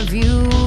have you.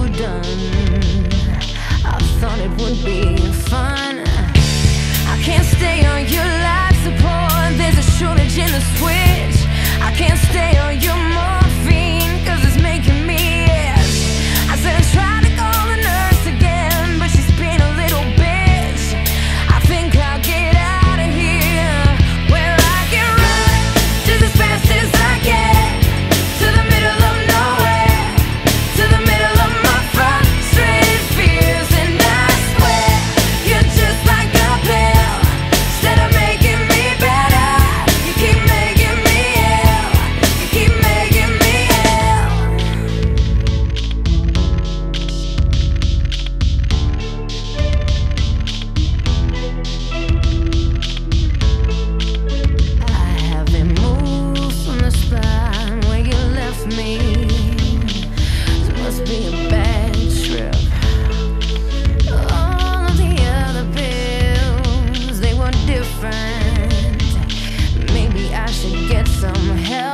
friend. Maybe I should get some help.